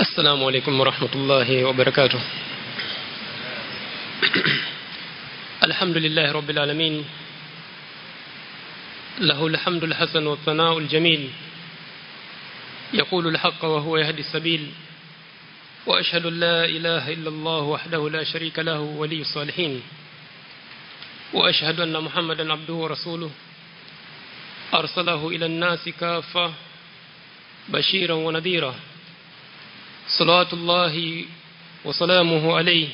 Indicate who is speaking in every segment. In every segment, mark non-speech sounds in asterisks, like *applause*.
Speaker 1: السلام عليكم ورحمة الله وبركاته. *clears throat* الحمد لله رب العالمين. له الحمد الحسن والثناء الجميل. يقول الحق وهو يهدي السبيل. وأشهد أن لا إله إلا الله وحده لا شريك له ولي الصالحين. وأشهد أن محمدا عبده ورسوله. أرسله إلى الناس كافة بشيرا ونذيرا. صلوات الله وسلامه عليه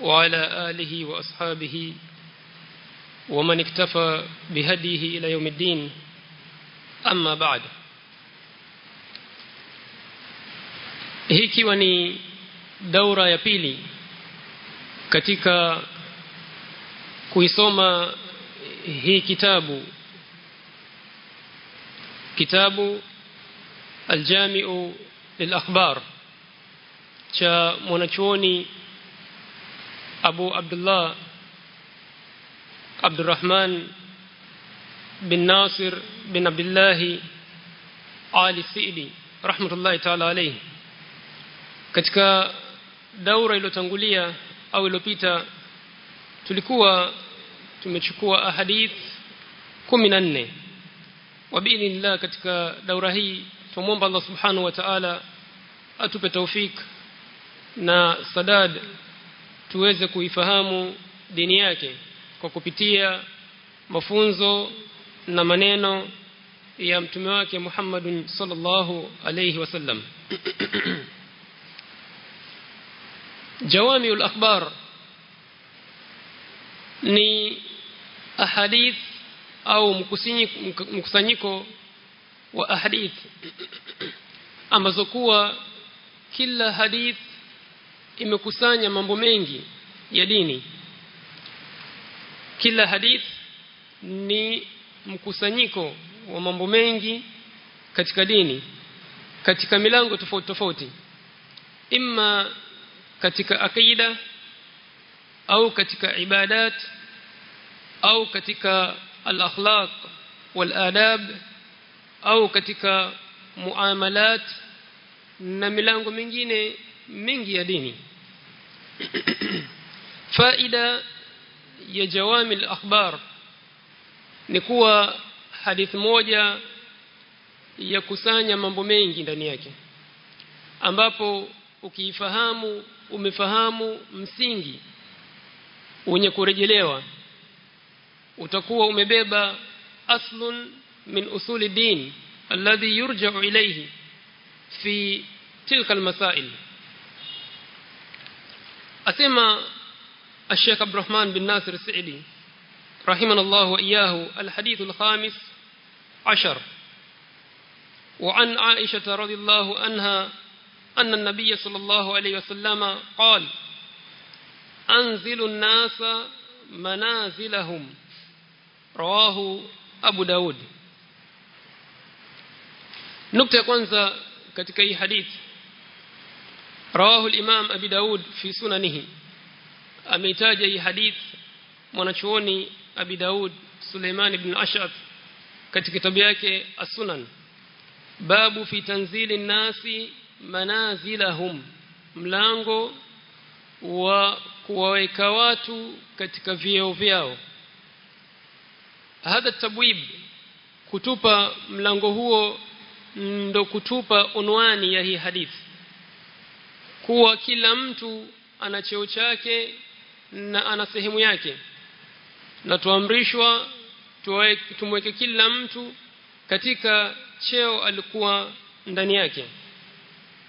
Speaker 1: وعلى آله وأصحابه ومن اكتفى بهديه إلى يوم الدين. أما بعد. هيكي وني دورة يبيلي كتيكا كيسوما هي كتاب كتاب الجامع للأخبار cha mwanachuoni Abu Abdullah Abdurrahman bin Nasir bin Abdullah Ali Sidi rahmatullahi ta'ala alayhi katika daura iliyotangulia au iliyopita tulikuwa tumechukua ahadith 14 wabidhnillah katika daura hii tumomba Allah subhanahu wa ta'ala atupe taufik na sadad tuweze kuifahamu dini yake kwa kupitia mafunzo na maneno ya mtume wake Muhammad sallallahu alayhi wasallam *clears throat* jawamiul akhbar ni ahadith au mkusanyiko wa ahadith *clears throat* ambazo kuwa kila hadith imekusanya mambo mengi ya dini. Kila hadith ni mkusanyiko wa mambo mengi katika dini katika milango tofauti tofauti. Imma katika akida au katika ibadat au katika al-akhlaq wal-adab au katika muamalat na milango mingine mingi ya dini *clears throat* faida ya jawami al-akhbar ni kuwa hadithi moja ya kusanya mambo mengi ndani yake ambapo ukiifahamu umefahamu msingi wenye kurejelewa utakuwa umebeba aslun min usuli din alladhi yurja'u ilayhi fi tilka almasail asema الشيخ عبد الرحمن بن ناصر السعدي رحمنا الله وإياه الحديث الخامس عشر. وعن عائشة رضي الله عنها أن النبي صلى الله عليه وسلم قال أنزل الناس منازلهم. رواه أبو داود. نكتة كwanza katika hii rawahu al-imam abi daud fi sunanihi. Ameitaja hii hadith mwanachuoni abi daud suleiman ibn ashab katika kitabu yake as-sunan. Babu fi tanzili nasi manazilahum mlango wa kuwaweka watu katika vyeo vyao. Hadha tabwib kutupa mlango huo ndo kutupa unwani ya hii hadithi kuwa kila mtu ana cheo chake na ana sehemu yake. Na tuamrishwa tumweke kila mtu katika cheo alikuwa ndani yake.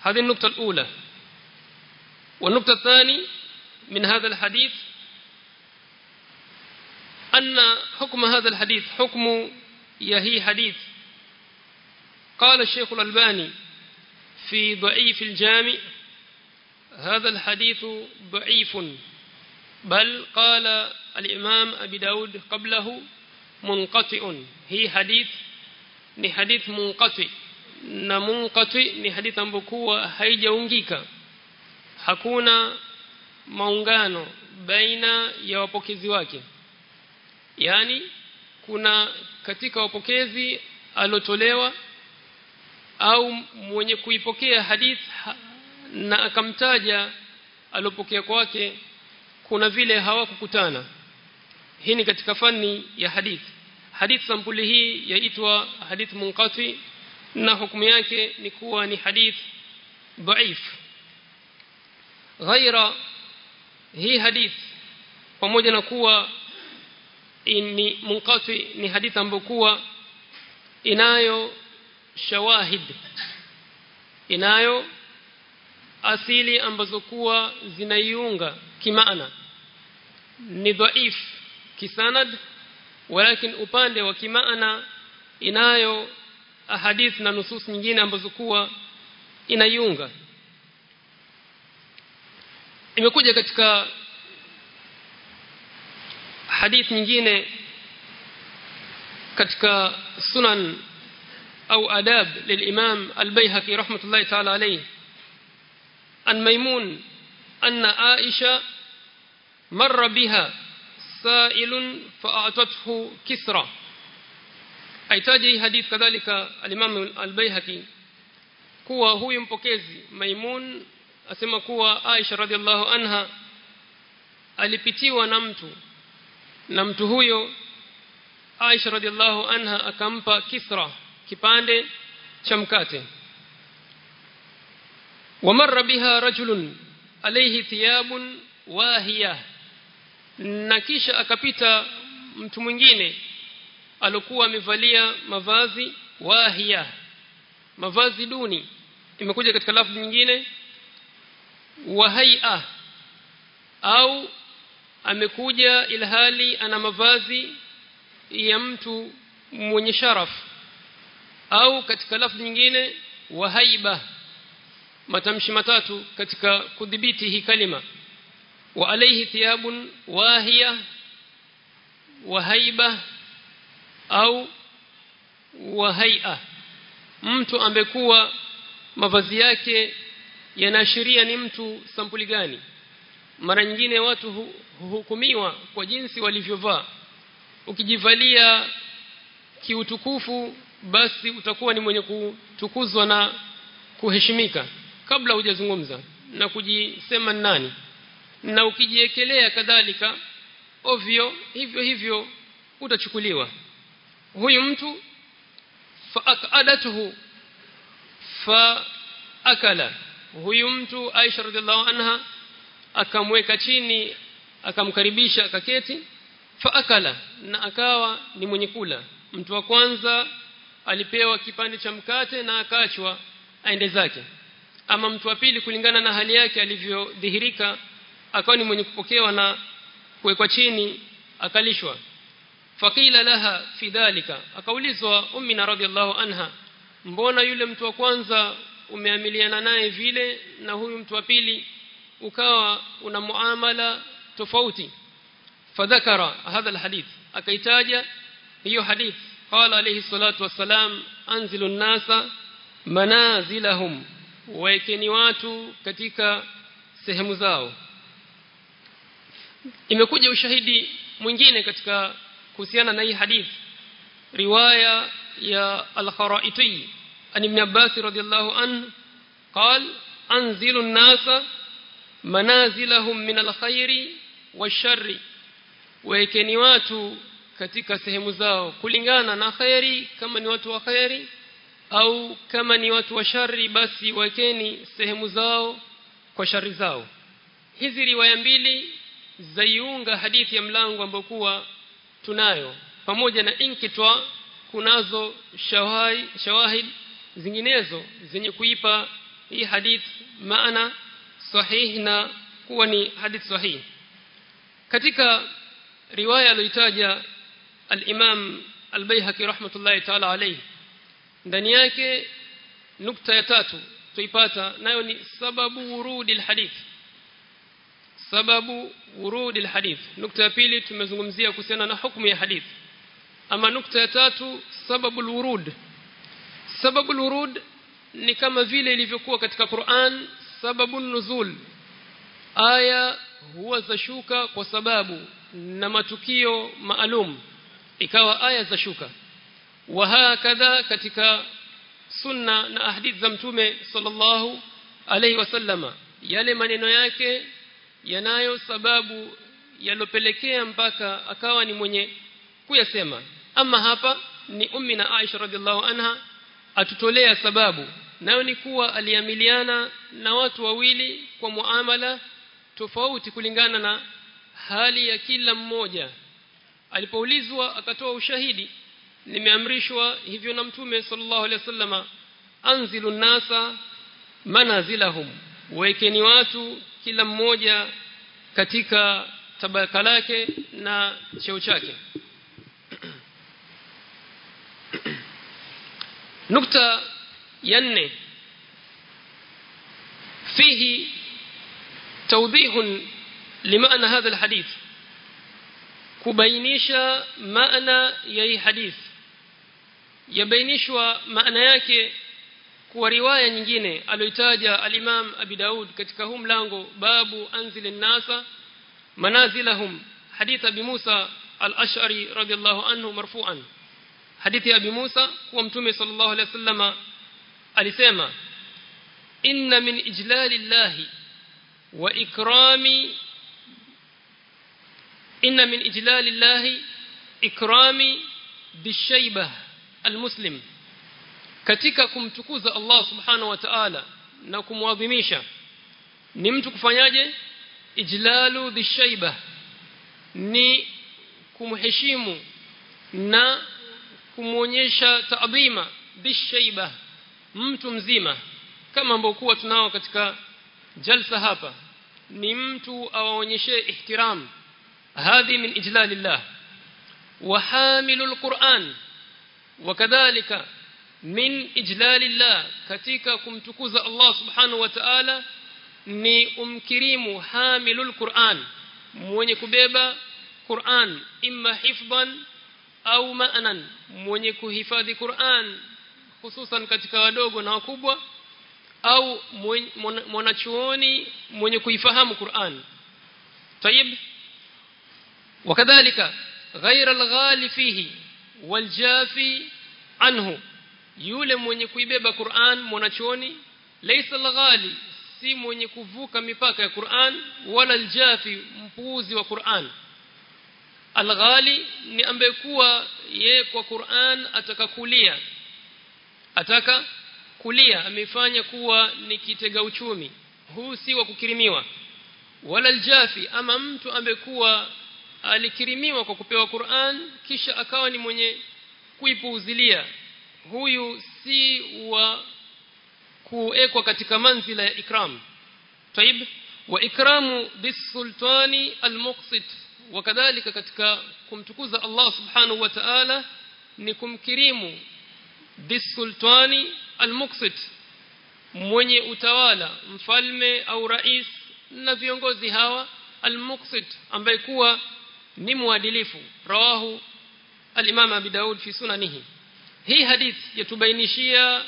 Speaker 1: هذه النقطة الأولى والنقطة الثانية من هذا الحديث أن حكم هذا الحديث حكم يهي حديث قال الشيخ الألباني في ضعيف الجامع هذا الحديث ضعيف بل قال الإمام أبي داود قبله منقطع هي حديث ni hadith munqati na munqati ni hadith ambokuwa haijaungika hakuna maungano baina ya wapokezi wake yani kuna katika wapokezi alotolewa au mwenye kuipokea hadith na akamtaja alopokea kwake kuna vile hawakukutana. Hii ni katika fani ya hadith hadith sampuli hii yaitwa hadith munqati na hukumu yake ni kuwa ni hadith dhaif ghaira hii hadith pamoja na kuwa ni munqati ni hadith ambayo kuwa inayo shawahid inayo asili ambazo kuwa zinaiunga kimaana. Ni dhaif kisanad walakin upande wa kimaana inayo ahadith na nusus nyingine ambazo kuwa inaiunga. Imekuja katika hadith nyingine katika sunan au adab lilimam albayhaqi rahmatullahi ta'ala alayhi. عن ميمون ان عائشه مر بها سائل فاعطته كسرى aitaje hadith kadhalika al-Imam al-Baihaqi kuwa huyu mpokezi Maimun asema kuwa Aisha radhiallahu anha alipitiwa na mtu na mtu huyo Aisha radhiallahu anha akampa kisra kipande cha mkate wamarra biha rajulun alayhi thiyabun wahiya na kisha akapita mtu mwingine alokuwa amevalia mavazi wahiya mavazi duni imekuja katika lafzi nyingine wahai'a au amekuja ilhali ana mavazi ya mtu mwenye sharaf au katika lafzi nyingine wahaiba matamshi matatu katika kudhibiti hii kalima. Wa alayhi thiyabun wahiya wahaiba au wahai'a mtu ambekuwa mavazi yake yanaashiria ni mtu sampuli gani. Mara nyingine watu huhukumiwa kwa jinsi walivyovaa. Ukijivalia kiutukufu basi utakuwa ni mwenye kutukuzwa na kuheshimika kabla hujazungumza na kujisema nani? Na ukijiekelea kadhalika ovyo hivyo hivyo utachukuliwa. Huyu mtu faakadatuhu fa akala. Huyu mtu Aisha radhiallahu anha akamweka chini akamkaribisha akaketi faakala na akawa ni mwenye kula. Mtu wa kwanza alipewa kipande cha mkate na akaachwa aende zake ama mtu wa pili kulingana na hali yake alivyodhihirika akawa ni mwenye kupokewa na kuwekwa chini akalishwa. Faqila laha fi dhalika. Akaulizwa ummi na radhiallahu anha mbona yule mtu wa kwanza umeamiliana naye vile na huyu mtu wa pili ukawa una muamala tofauti? Fadhakara hadha alhadith. Akaitaja hiyo hadith. Qala alayhi salatu wassalam anzilu nasa manazilahum waekeni watu katika sehemu zao imekuja ushahidi mwingine katika kuhusiana na hii hadith riwaya ya al-Kharaiti an ibn Abbas radiyallahu anhu قال انزلوا الناس منازلهم من الخير والشر waekeni watu katika sehemu zao kulingana na khairi kama ni watu wa khairi au kama ni watu wa shari basi wakeni sehemu zao kwa shari zao. Hizi riwaya mbili zaiunga hadithi ya mlango ambao kuwa tunayo. Pamoja na inkitwa kunazo shawahid, shawahid zinginezo zenye kuipa hii hadith maana sahihi na kuwa ni hadith sahihi katika riwaya aliyotaja al-Imam al-Baihaqi rahmatullahi ta'ala alayhi ndani yake nukta ya tatu tuipata nayo ni sababu urudi al-hadith. Sababu urudi al-hadith. Nukta ya pili tumezungumzia kuhusiana na hukumu ya hadith. Ama nukta ya tatu sababu al-urud sababu al-urud ni kama vile ilivyokuwa katika Qur'an sababu nuzul aya huwa zashuka kwa sababu na matukio maalum. Ikawa aya zashuka wa hakadha katika sunna na ahadith za mtume sallallahu alayhi wasallama yale maneno yake yanayo sababu yalopelekea mpaka akawa ni mwenye kuyasema. Ama hapa ni ummi na Aisha radhiallahu anha atutolea sababu. Nayo ni kuwa aliamiliana na watu wawili kwa muamala tofauti kulingana na hali ya kila mmoja. Alipoulizwa akatoa ushahidi nimeamrishwa hivyo na mtume sallallahu alaihi wasallama anzilu nasa manazilahum wekeni watu kila mmoja katika tabaka lake na cheo chake *clears throat* nukta ya nne fihi توضيح لمعنى هذا الحديث kubainisha maana ya hii hadith yabainishwa maana yake kwa riwaya nyingine aliyotaja al-Imam Abi Daud katika huu mlango babu anzil an-nasa manazilahum hadith Abi Musa al-Ash'ari radiyallahu anhu marfu'an. Hadithi Abi Musa kuwa mtume sallallahu alayhi wasallama alisema inna min ijlalillahi wa ikrami inna min ijlalillahi ikrami bishaybah almuslim katika kumtukuza Allah subhanahu wa ta'ala na kumwadhimisha ni mtu kufanyaje? Ijlalu dhishaiba ni kumheshimu na kumuonyesha taadhima bishaybah mtu mzima kama ambao kuwa tunao katika jalsa hapa. Ni mtu awaonyeshe ihtiram. Hadhi min ijlalillah. Wa hamilul quran wakadhalika min ijlalillah katika kumtukuza Allah subhanahu wa ta'ala ni umkirimu hamilul quran mwenye kubeba Qur'an imma hifdhan au ma'nan mwenye kuhifadhi Qur'an hususan katika wadogo na wakubwa au mwanachuoni mwenye kuifahamu Qur'an طيب وكذلك غير الغالي فيه waljafi anhu. Yule mwenye kuibeba Qur'an mwanachuoni laysa lghali si mwenye kuvuka mipaka ya Qur'an wala aljafi mpuuzi wa Qur'an. Alghali ni ambaye kuwa ye kwa Qur'an atakakulia ataka kulia amefanya kuwa ni kitega uchumi. Huu si wa kukirimiwa. Wala aljafi ama mtu ambaye kuwa alikirimiwa kwa kupewa Qur'an kisha akawa ni mwenye kuipuuzilia huyu si wa kuekwa katika manzila ya ikram طيب واكرام بالسلطان المقسط وكذلك katika kumtukuza Allah subhanahu wa ta'ala ni kumkirimu bisultani almuqsit mwenye utawala mfalme au rais na viongozi hawa almuqsit ambaye kuwa ni mwadilifu rawahu al-Imam Abi Daud fi sunanihi. Hii hadith yatubainishia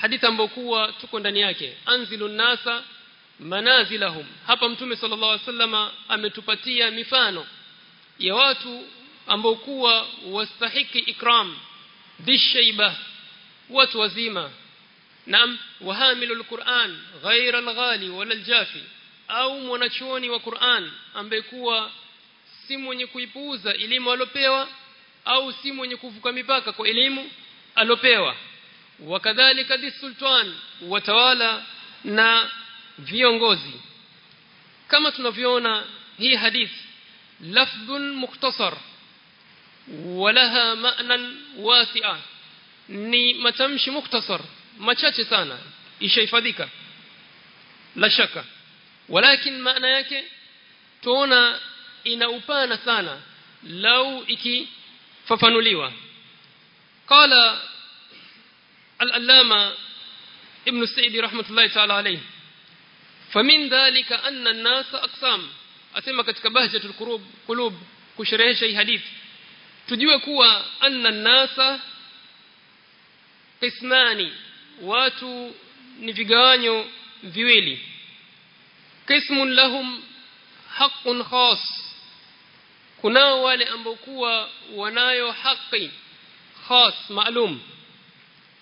Speaker 1: hadith ambayo kuwa tuko ndani yake. Anzilun nasa manazilahum. Hapa mtume sallallahu alaihi wasallama ametupatia mifano ya watu ambao kuwa wastahiki ikram bishaiba watu wazima. Nam wahamilul Qur'an ghaira alghali wala aljafi au mwanachuoni wa Qur'an ambaye kuwa si mwenye kuipuuza elimu alopewa au si mwenye kuvuka mipaka kwa elimu alopewa. Wakadhalika disultan watawala na viongozi. Kama tunavyoona hii hadithi lafdhun mukhtasar walaha ma'nan wasi'a. Ni matamshi mukhtasar machache sana ishaifadhika la shaka. Walakin maana yake tuona ina upana sana. Lau ikifafanuliwa. Qala al-allama ibn sa'id rahmatullahi ta'ala alayhi famin dhalika anna an-nas aqsam. Asema katika bahjatul qulub qulub kusherehesha hii hadith tujue kuwa anna an-nasa qismani watu ni vigawanyo viwili. Qismun lahum haqqun khas kunao wale ambao kuwa wanayo haki khas maalum.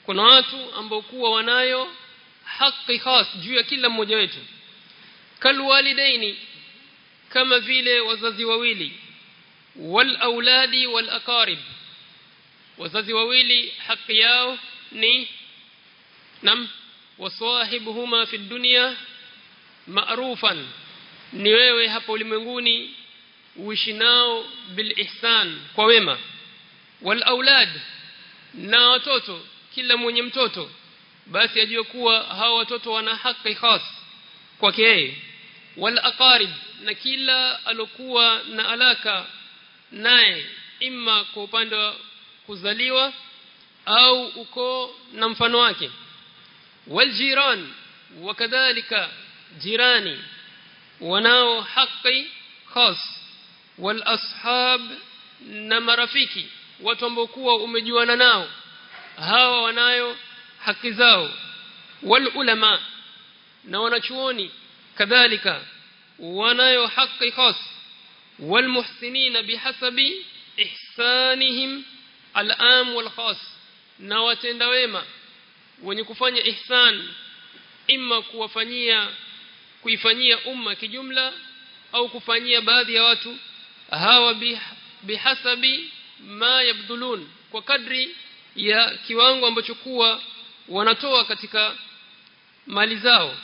Speaker 1: Kuna watu ambao kuwa wanayo haki khas juu ya kila mmoja wetu. Kalwalidaini kama vile wazazi wawili wal auladi wal aqarib. Wazazi wawili haki yao ni nam wasahibuhuma fi dunya ma'rufan. Ni wewe hapa ulimwenguni uishi nao bil ihsan kwa wema. Wal aulad na watoto kila mwenye mtoto. Basi ajue kuwa hawa watoto wana haki khas kwake yeye. Wal aqarib na kila alokuwa na alaka naye imma kwa upande wa kuzaliwa au uko na mfano wake. Wal jiran wakadhalika jirani wanao haki khas wal ashab na marafiki watu ambao kuwa umejuana nao. Hawa wanayo haki zao. Wal ulama na wanachuoni kadhalika wanayo haki khas. Wal muhsinina bihasabi ihsanihim al-am wal khas na watenda wema wenye kufanya ihsan imma kuwafanyia kuifanyia umma kijumla au kufanyia baadhi ya watu hawa bihasabi ma yabdulun kwa kadri ya kiwango ambacho kuwa wanatoa katika mali zao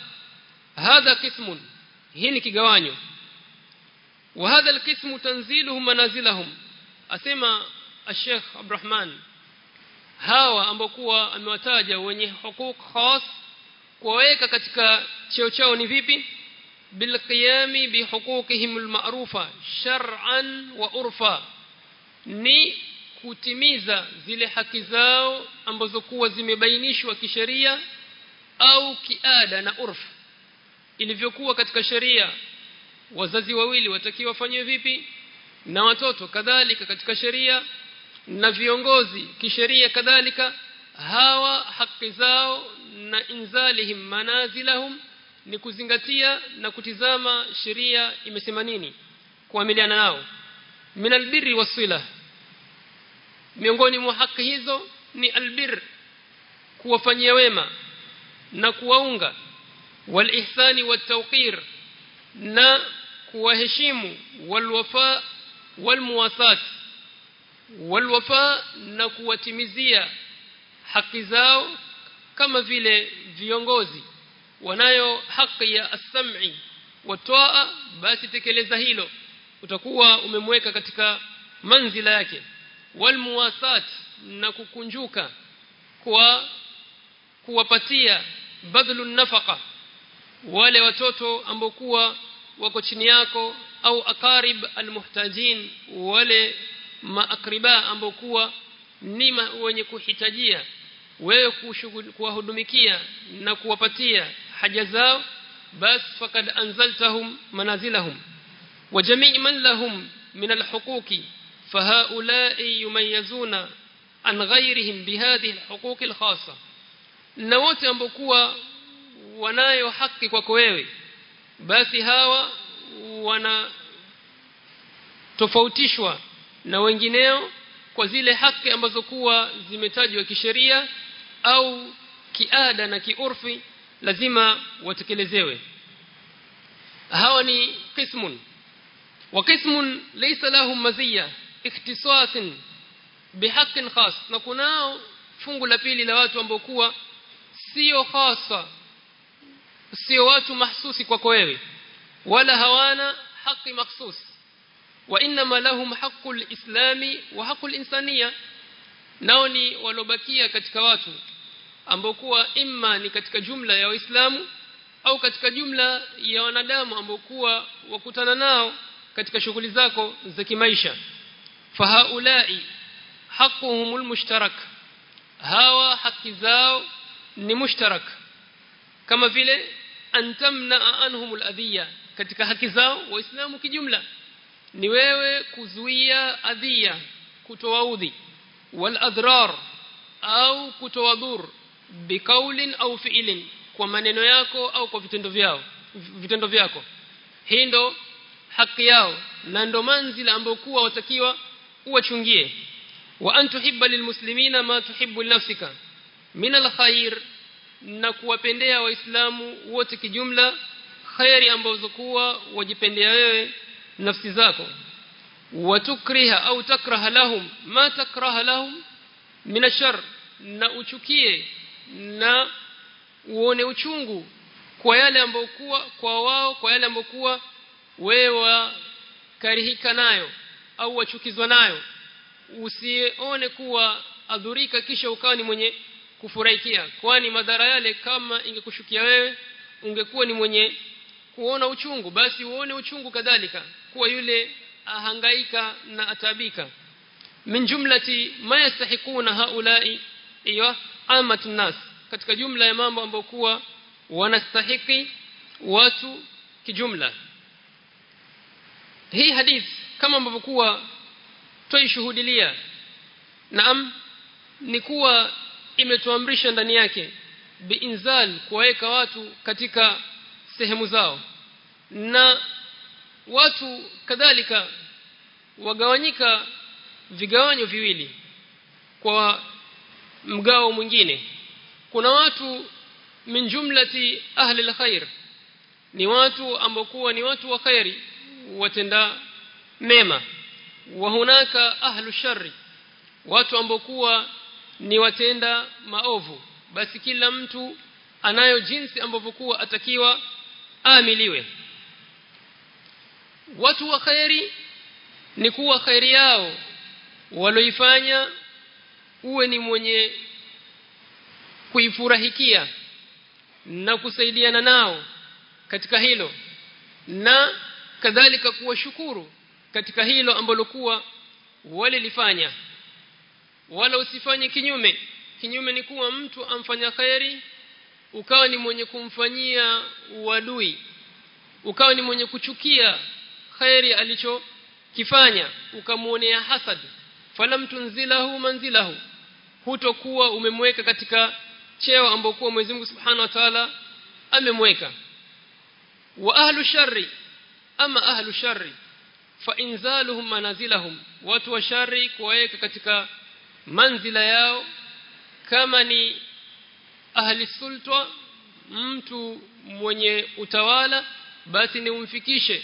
Speaker 1: hadha qismun hii ni kigawanyo wa hadha alqismu tanziluhum manazilahum asema الشيخ عبد الرحمن hawa ambao kuwa amewataja wenye hukuk khas kuweka katika cheo chao ni vipi Bilqiyami bihuquqihim alma'rufa shar'an wa urfa ni kutimiza zile haki zao ambazo kuwa zimebainishwa kisheria au kiada na urf. Ilivyokuwa katika sheria wazazi wawili watakiwa wafanywe vipi na watoto kadhalika katika sheria na viongozi kisheria kadhalika hawa haki zao na inzalihim manazilahum ni kuzingatia na kutizama sheria imesema nini kuamiliana nao. Min albirri wasila miongoni mwa haki hizo ni albir kuwafanyia wema na kuwaunga. Walihsani watawqir na kuwaheshimu walwafa walmuwasat walwafa na kuwatimizia haki zao kama vile viongozi wanayo haki ya as-sam'i basi tekeleza hilo. Utakuwa umemweka katika manzila yake. Walmuwasat na kukunjuka kwa kuwapatia badhlu nafaka wale watoto ambokuwa wako chini yako au akarib almuhtajin wale maakriba ambokuwa ni wenye kuhitajia wewe kuwahudumikia na kuwapatia haja zao bas faqad anzaltahum manazilahum. Wa jami' man lahum min alhuquqi fahaula'i yumayyizuna an ghayrihim bihadhihi alhuquqi alkhassa. Na wote ambokuwa wanayo haki kwako wewe basi hawa wana tofautishwa na wengineo kwa zile haki ambazo kuwa zimetajwa kisheria au kiada na kiurfi lazima watekelezewe. Hawa ni qismun. Wa qismun laysa lahum maziyya ikhtisasin bihaqqin khas. Na kunao fungu la pili la watu ambao kuwa sio khasa sio watu mahsusi kwako wewe wala hawana haki mahsus wa inma lahum haqqul islami wa haqqul insaniya. Nao ni walobakia katika watu ambao kuwa imma ni katika jumla ya waislamu au katika jumla ya wanadamu ambao kuwa wakutana nao katika shughuli zako za kimaisha. Fahaulai haquhumul mushtarak. Hawa haki zao ni mushtarak. Kama vile antamna anhumul adhiya. Katika haki zao waislamu kijumla ni wewe kuzuia adhiya kutowaudhi wal adrar au kutowadhur bikaulin au fiilin kwa maneno yako au kwa vitendo vyao vitendo vyako. Hii ndo haki yao na ndo manzila ambayo kuwa watakiwa uwachungie. Wa antuhibba lilmuslimina ma tuhibbu linafsika min alkhair na kuwapendea waislamu wote kijumla khairi ambazo kuwa wajipendea wewe nafsi zako. Watukriha au takraha lahum ma takraha lahum min ashar na uchukie na uone uchungu kwa yale ambokuwa kwa wao kwa yale ambokuwa wewe karihika nayo au wachukizwa nayo. Usione kuwa adhurika kisha ukawa ni mwenye kufurahikia. Kwani madhara yale kama ingekushukia wewe ungekuwa ni mwenye kuona uchungu. Basi uone uchungu kadhalika kuwa yule ahangaika na atabika. Min jumlati ma yastahiquna haulai iyo amatu nas katika jumla ya mambo ambayo kuwa wanastahiki watu kijumla. Hii hadith kama ambavyo kuwa twaishuhudilia naam ni kuwa imetuamrisha ndani yake biinzal kuwaweka watu katika sehemu zao. Na watu kadhalika wagawanyika vigawanyo viwili kwa mgao mwingine. Kuna watu min jumlati ahli alkhair ni watu ambao kuwa ni watu wa khairi watenda mema. Wa hunaka ahlu sharri. Watu ambao kuwa ni watenda maovu. Basi kila mtu anayo jinsi ambavyo kuwa atakiwa amiliwe watu wa khairi ni kuwa khairi yao waloifanya uwe ni mwenye kuifurahikia na kusaidiana nao katika hilo na kadhalika kuwashukuru katika hilo ambalo kuwa walilifanya. Wala usifanye kinyume. Kinyume ni kuwa mtu amfanya khairi ukawa ni mwenye kumfanyia uadui ukawa ni mwenye kuchukia khairi alichokifanya ukamuonea hasad. Falam tunzilahu manzilahu hutokuwa umemweka katika cheo ambokuwa Mwenyezi Mungu Subhanahu wa Ta'ala amemweka. Wa ahlu sharri ama ahlu sharri fa inzaluhum manazilahum watu wa shari kuwaweka katika manzila yao. Kama ni ahli sultwa mtu mwenye utawala basi ni umfikishe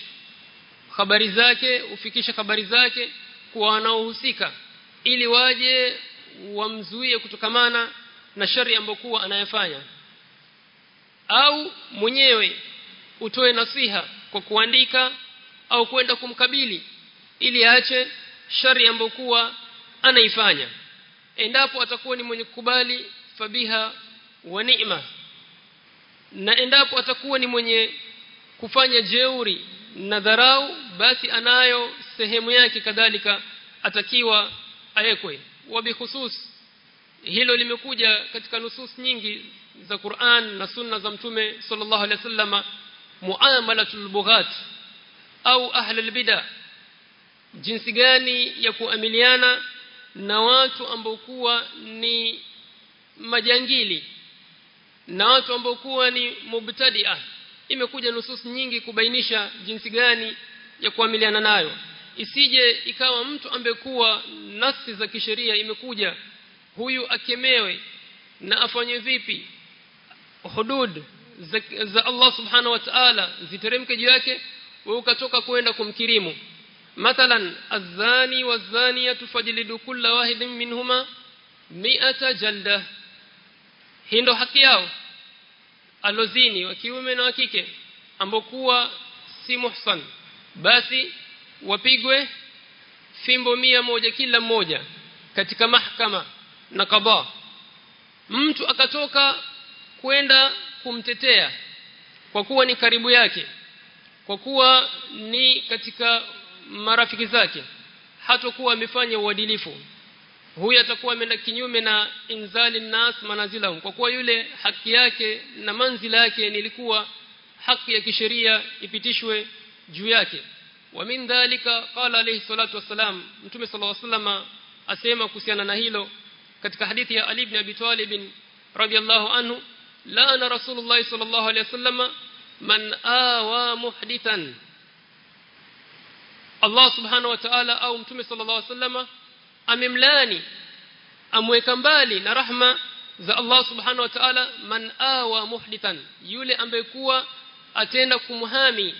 Speaker 1: habari zake ufikishe habari zake kwa wanaohusika ili waje wamzuie kutokamana na shari ambokuwa anayefanya au mwenyewe utoe nasiha kwa kuandika au kwenda kumkabili ili aache shari ambokuwa anaifanya. Endapo atakuwa ni mwenye kukubali fabiha wa neema. Na endapo atakuwa ni mwenye kufanya jeuri na dharau basi anayo sehemu yake kadhalika atakiwa awekwe bikhusus hilo limekuja katika nusus nyingi za Qur'an na sunna za mtume sallallahu alaihi wasallam muamalatul bughat au ahli albida jinsi gani ya kuamiliana na watu ambao kuwa ni majangili na watu ambao kuwa ni mubtadia. Imekuja nusus nyingi kubainisha jinsi gani ya kuamiliana nayo isije ikawa mtu ambekuwa nafsi za kisheria imekuja huyu akemewe na afanye vipi? Hudud za, za Allah subhanahu wa ta'ala ziteremke juu yake ukatoka kwenda kumkirimu. Mathalan azani wazaniyatu fajlidu kulla wahidin minhuma mi'ata jalda. Hindo haki yao alozini wa kiume na wa kike ambokuwa si muhsan. Basi wapigwe fimbo mia moja kila mmoja katika mahkama na kaba mtu akatoka kwenda kumtetea kwa kuwa ni karibu yake kwa kuwa ni katika marafiki zake hatakuwa amefanya uadilifu. Huyu atakuwa ameenda kinyume na inzali nas manazilahum. Kwa kuwa yule haki yake na manzila yake nilikuwa haki ya kisheria ipitishwe juu yake wa min dhalika qala alayhi salatu wassalam mtume sallallahu alayhi wasallam asema kuhusiana na hilo katika hadithi ya Ali ibn Abi Talib radiyallahu anhu la ana rasulullah sallallahu alayhi wasallam man awa muhdithan. Allah subhanahu wa ta'ala au mtume sallallahu alayhi wasallam amemlani amweka mbali na rahma za Allah subhanahu wa ta'ala man awa muhdithan yule ambaye kuwa atenda kumhami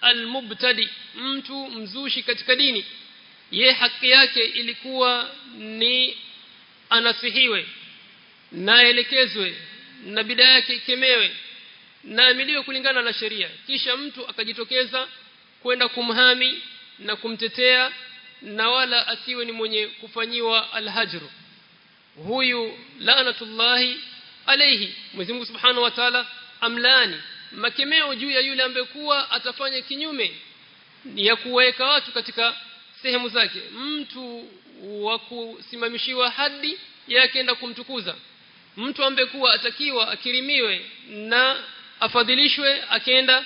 Speaker 1: almubtadi mtu mzushi katika dini ye haki yake ilikuwa ni anasihiwe na elekezwe na bidaya yake ikemewe na amiliwe kulingana na sheria. Kisha mtu akajitokeza kwenda kumhami na kumtetea na wala asiwe ni mwenye kufanyiwa alhajru huyu laanatullahi alayhi Mwenyezi Subhanahu wa Ta'ala amlani makemeo juu ya yule ambaye kuwa atafanya kinyume ya kuweka watu katika sehemu zake. Mtu wa kusimamishiwa hadi yake enda kumtukuza. Mtu ambaye kuwa atakiwa akirimiwe na afadhilishwe akienda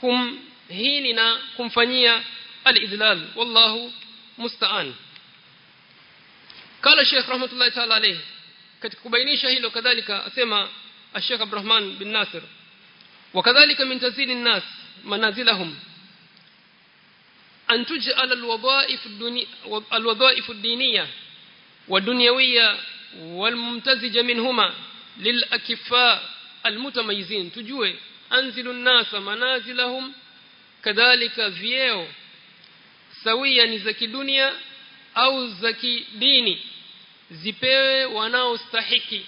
Speaker 1: kumhini na kumfanyia al-idlal. Wallahu musta'an. Kala Sheikh rahmatullahi ta'ala alayhi. Katika kubainisha hilo kadhalika asema Sheikh Abdurrahman bin Nasir wakadhalika min tazili an-nas manazilahum. An tuj'al al-wadha'if ad-dunya al-wadha'if ad-diniyya wad-dunyawiyya wal-mumtazija minhuma lil-akiffa al-mutamayyizin tujue anzilu an-nas manazilahum kadhalika vyeo sawia ni za kidunia au za kidini. Zipewe wanaostahiki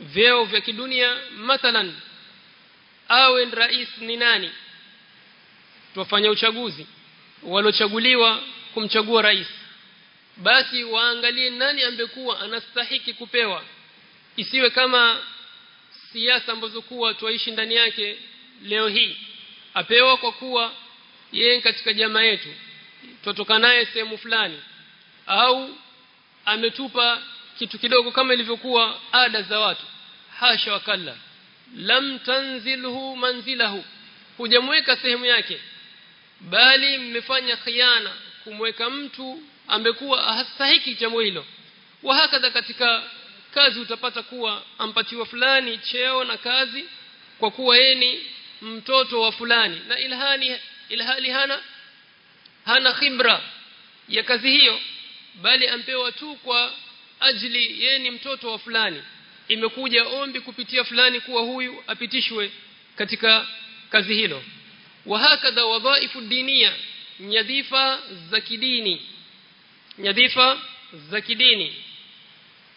Speaker 1: vyeo vya kidunia mathalan awe rais ni nani? Tuwafanya uchaguzi walochaguliwa kumchagua rais. Basi waangalie nani ambekuwa anastahiki kupewa. Isiwe kama siasa ambazo kuwa tuishi ndani yake leo hii. Apewa kwa kuwa yeye katika jamaa yetu. Tutoka naye sehemu fulani. Au ametupa kitu kidogo kama ilivyokuwa ada za watu. Hasha wakalla lam tanzilhu manzilahu. Hujamweka sehemu yake bali mmefanya khiana kumweka mtu ambekuwa hastahiki jambo hilo. Wahakadha katika kazi utapata kuwa ampatiwa fulani cheo na kazi kwa kuwa yeye ni mtoto wa fulani. Na ilhani ilhali hana hana khibra ya kazi hiyo bali ampewa tu kwa ajili yeye ni mtoto wa fulani imekuja ombi kupitia fulani kuwa huyu apitishwe katika kazi hilo. Wa hakadha wadhaifu dinia nyadhifa za kidini. Nyadhifa za kidini.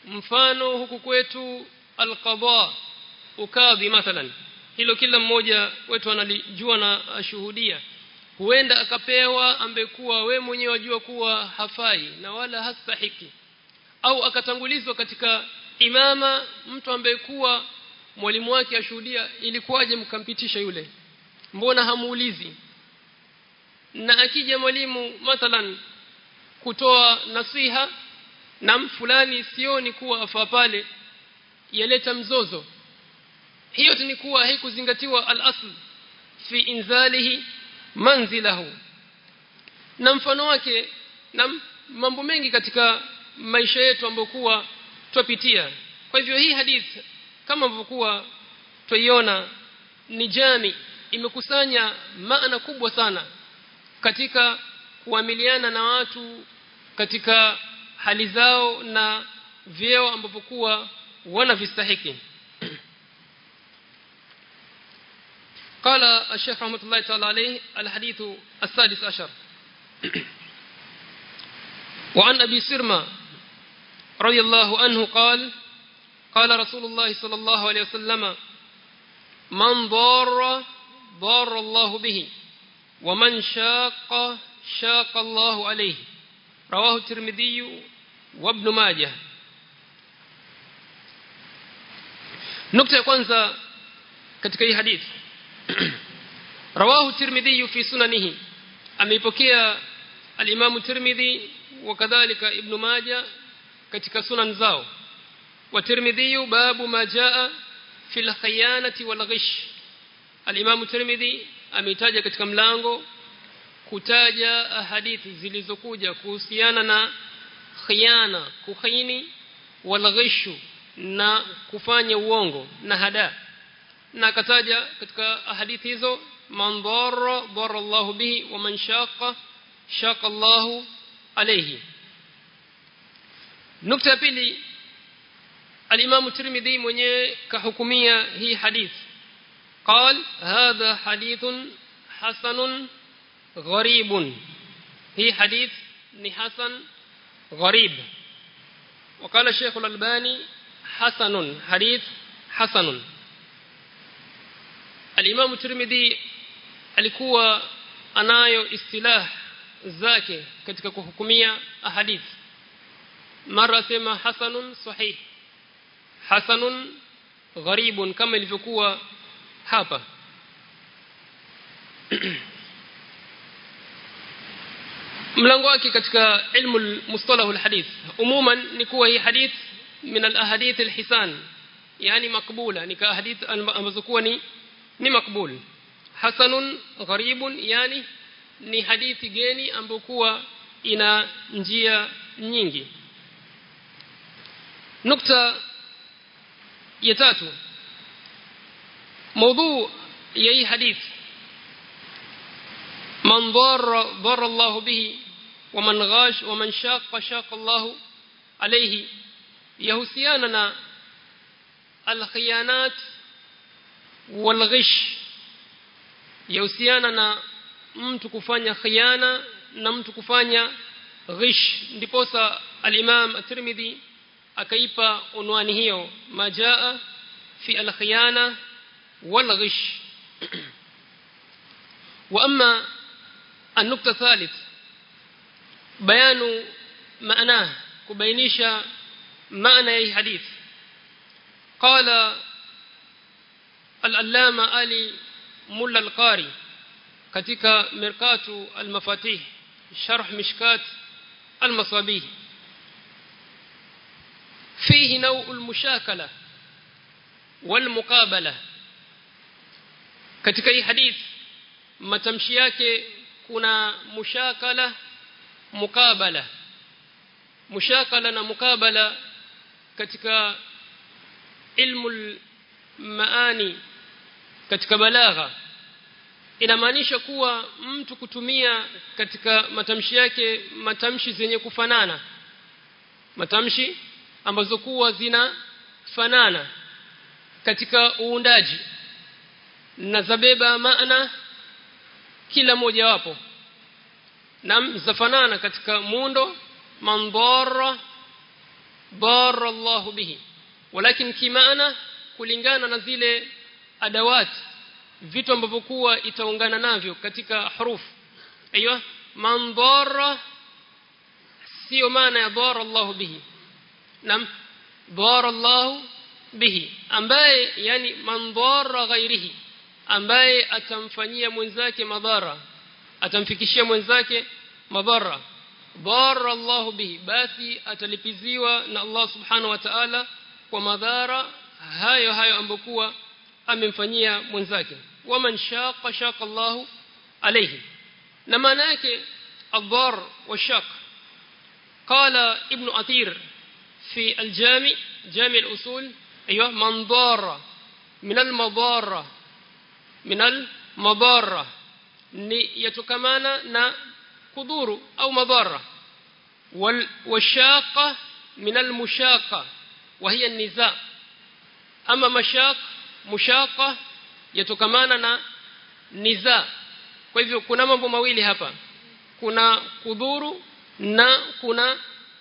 Speaker 1: Mfano huku kwetu alqada ukadhi mathalan. Hilo kila mmoja wetu analijua na ashuhudia. Huenda akapewa ambekuwa we mwenyewe wajua kuwa hafai na wala hastahiki. Au akatangulizwa katika imama mtu ambaye kuwa mwalimu wake ashuhudia ilikuwaje mkampitisha yule? Mbona hamuulizi? Na akija mwalimu mathalan kutoa nasiha na fulani sioni kuwa afaa pale yaleta mzozo. Hiyo ni kuwa haikuzingatiwa al-asl fi inzalihi manzilahu. Na mfano wake na mambo mengi katika maisha yetu ambayo kuwa twapitia kwa hivyo hii hadithi kama mlivyokuwa twaiona ni jami imekusanya maana kubwa sana katika kuamiliana na watu katika hali zao na vyeo ambavyo kuwa wanavistahiki قال الشيخ رحمة الله تعالى عليه الحديث السادس عشر وعن أبي سرمة رضي الله عنه قال قال رسول الله صلى الله عليه وسلم من ضار ضار الله به ومن شاق شاق الله عليه. رواه الترمذي وابن ماجه. نقطة kwanza hii hadithi رواه الترمذي في سننه. ameipokea al-Imam Tirmidhi wakadhalika Ibn Majah katika sunan zao. Wa Tirmidhi babu ma jaa fil khiyanati wal ghish. al-Imam Tirmidhi ameitaja katika mlango kutaja hadithi zilizokuja kuhusiana na khiana kuhaini wal ghishu na kufanya uongo na hada. Na akataja katika hadithi hizo man dharra dharra bihi wa man shaqa shaqa Allahu alayhi نقطه بيلي الامام الترمذي من كحكميه هي حديث قال هذا حديث حسن غريب هي حديث نحسن حسن غريب وقال الشيخ الالباني حسن حديث حسن الامام الترمذي alikuwa anayo istilah zake katika kuhukumia أحاديث mara sema hasanun sahih. Hasanun gharibun kama ilivyokuwa hapa. *clears throat* Mlango wake katika ilmu mustalah alhadith. Umuman ni kuwa hii hadith min alahadith alhisan. Yani makbula ni ka hadith ambazo kuwa ni ni makbul hasanun gharibun yani ni hadithi geni ambayo kuwa ina njia nyingi نقطة يتاتو. موضوع اي حديث. من ضار ضار الله به ومن غاش ومن شاق شاق الله عليه. يهوسياننا الخيانات والغش. يهوسياننا mtu خيانة khiana غش. mtu الإمام الترمذي. Akaipa unwani hiyo majaa fi al-khiyana wal ghish wa amma النقطة الثالث بيان معناه كبينيشا معنى أي حديث قال العلامة علي ملا القاري katika mirkatu almafatih sharh mishkat almasabih فيه نوع المشاكله والمقابله katika hii hadith matamshi yake kuna mushakala mukabala mushakala na mukabala katika ilmu maani katika balagha inamaanisha kuwa mtu kutumia katika matamshi yake matamshi zenye kufanana matamshi ambazo kuwa zinafanana katika uundaji. Na zabeba maana kila moja wapo. Na zafanana katika muundo mandhara bara Allah bihi. Walakin kimaana kulingana na zile adawati vitu ambavyo kuwa itaungana navyo katika hurufu. Aiywa mandhara sio maana ya dhara Allah bihi نعم. بار الله به. امباي يعني من ضر غيره. امباي اتمفانيه منزاك مضره من ذاك مضارة. بار الله به. باثي اتلبيزيوا ان الله سبحانه وتعالى ومضارة. هاي هاي امبكو أم mwenzake من ذاك. ومن شاق شاق الله عليه. yake adhar wa shaq qala ibn athir fi al-jami' jami' al-usul ايوه من ضار من المضاره من المضاره ni yatokamana na kudhuru au madhara wal washaqa min al mushaqa wa hiya niza ama mashaq mushaqa yatokamana na niza kwa hivyo kuna mambo mawili hapa kuna kudhuru na kuna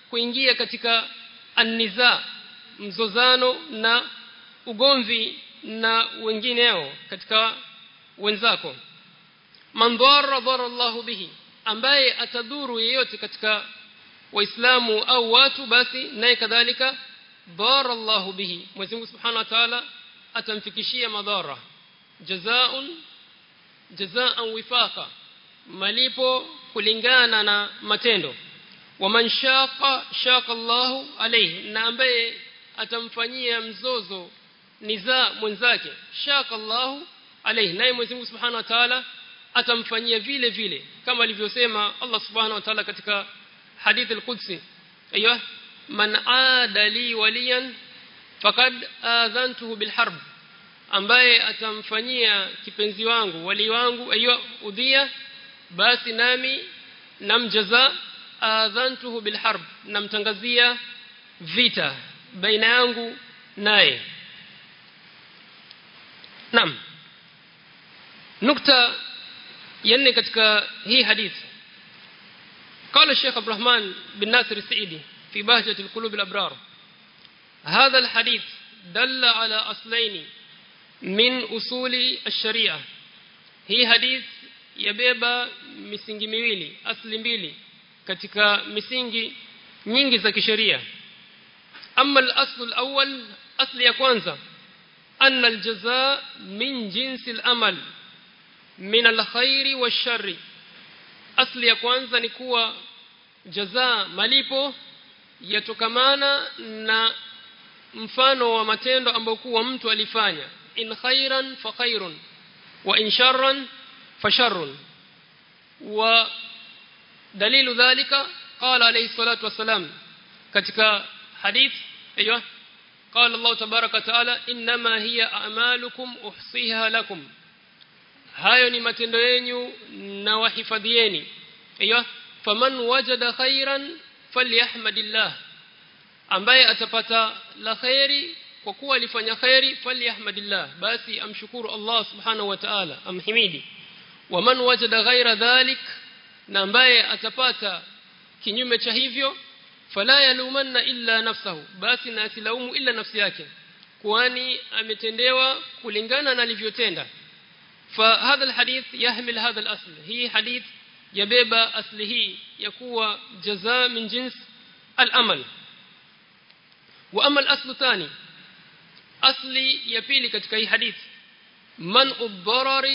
Speaker 1: kuingia katika anniza mzozano na ugomvi na wengineo katika wenzako. Man dhara dharra Allahu bihi ambaye atadhuru yeyote katika waislamu au watu basi naye kadhalika dhara Allahu bihi. Mwenyezi Mungu Subhanahu wa Ta'ala atamfikishia madhara. Jazaa'un jazaa'an wifaqa malipo kulingana na matendo ومن شاق شاق الله عليه. نعمبي اتمفانيا مزوزو نزاع منزاكي. شاق الله عليه. نعم مزيم سبحانه وتعالى اتمفانيا فيلة فيلة. كما alivyosema الله سبحانه وتعالى ketika حديث القدسي. أيوه. من عاد لي وليا فقد آذنته بالحرب. ambaye atamfanyia kipenzi wangu wali wangu ayo udhia basi nami bil harb namtangazia vita baina yangu naye naam nukta ya nne katika hii hadithi قال الشيخ عبد الرحمن بن ناصر السعيدي في بهجة القلوب الأبرار هذا الحديث دل على أصلين من أصول الشريعة هي حديث misingi miwili asli mbili katika misingi nyingi za kisheria. Amma al-asl al-awwal asli ya kwanza. Anna al-jazaa min jinsi al-amal min al-khairi wash-sharri asli ya kwanza ni kuwa jazaa malipo yatokamana na mfano wa matendo ambayo kuwa mtu alifanya. In khairan fa khairun wa in sharran fa sharrun. Wa dalilu dhalika qala alayhi salatu wasalam katika hadith ايوه قال الله تبارك وتعالى انما هي اعمالكم احصيها لكم hayo ni matendo yenu na wahifadhieni aiyo faman wajada khairan falyahmadillah ambaye atapata la khairi kwa kuwa alifanya khairi falyahmadillah basi amshukuru Allah subhanahu wa ta'ala amhimidi waman wajada ghaira dhalik na ambaye atapata kinyume cha hivyo fala yalumanna illa nafsahu basi na asilaumu illa nafsi yake kwani ametendewa kulingana na alivyotenda فهذا الحديث يحمل هذا الأصل هي حديث يبيب أصله يكون جزاء من جنس الأمل وأما الأصل الثاني أصل يبيل كتك أي حديث منع الضرر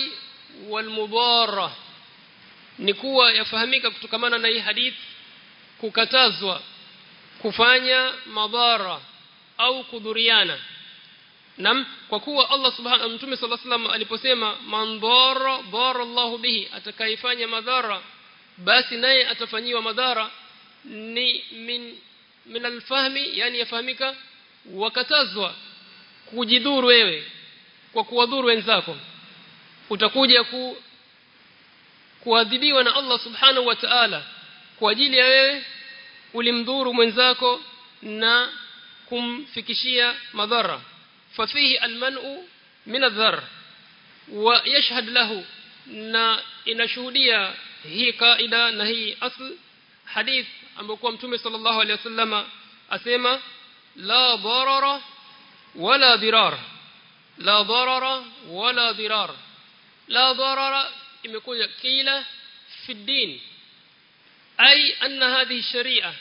Speaker 1: ni kuwa yafahamika kutokamana na hii hadith kukatazwa kufanya madhara au kudhuriana. Nam kwa kuwa Allah subhanahu mtume sallallahu alayhi wasallam aliposema mandhara dhara Allahu bihi atakayefanya madhara basi naye atafanyiwa madhara ni min min alfahmi yani yafahamika wakatazwa kujidhuru wewe kwa kuwadhuru wenzako. Utakuja ku kuadhibiwa na Allah subhanahu wa ta'ala kwa ajili ya wewe ulimdhuru mwenzako na kumfikishia madhara ففيه المنع من الذر ويشهد له na inashuhudia hii kaida na hii asl hadith ambayo mtume sallallahu alaihi wasallama asema la darara wala dirar la darara wala dirar la darara imekuja kila fi din ay anna hadhihi sharia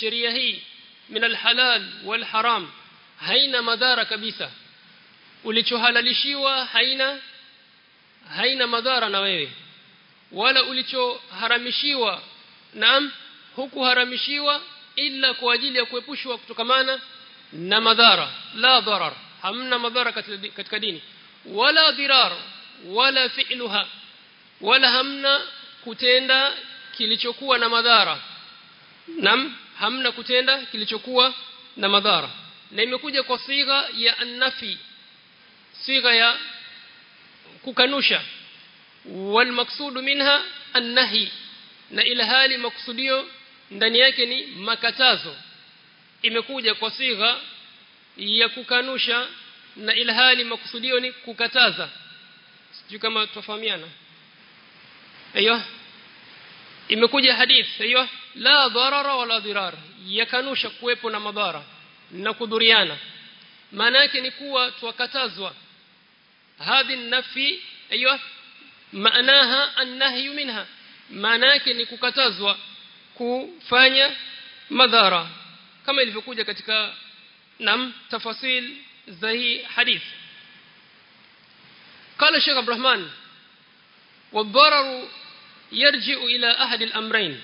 Speaker 1: sharia hii min alhalal wal haram haina madhara kabisa ulichohalalishiwa haina haina madhara na wewe wala ulichoharamishiwa naam hukuharamishiwa illa kwa ajili ya kuepushwa kutokamana na madhara la dharar hamna madhara katika dini wala dhirar wala fi'luha wala hamna kutenda kilichokuwa na madhara. Nam hamna kutenda kilichokuwa na madhara. Na imekuja kwa sigha ya annafi sigha ya kukanusha. Wal maksudu minha annahi na ila hali maksudio ndani yake ni makatazo. Imekuja kwa sigha ya kukanusha na ila hali makusudio ni kukataza. Sijui kama tufahamiana aiyo imekuja hadith aiyo la dharara wala dirar yakanusha kuwepo na madhara na kudhuriana maana yake ni kuwa twakatazwa hadhi nafi aiyo maanaha annahyu minha maana yake ni kukatazwa kufanya madhara kama ilivyokuja katika nam tafasil za hii hadith قال الشيخ عبد الرحمن والضرر yarji'u ila ahadi al-amrayn.